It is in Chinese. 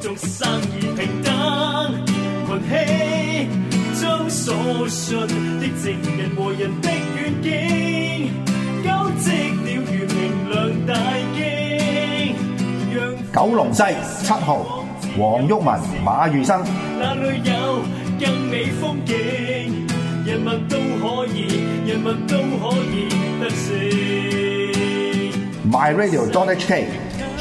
祝生意平等，群气将所信的情人和人的愿景，交织了如明亮大镜。九龙西七号，黄毓民、马宇生。那里有更美风景？人物都可以，人物都可以得胜。My Radio d o t HK。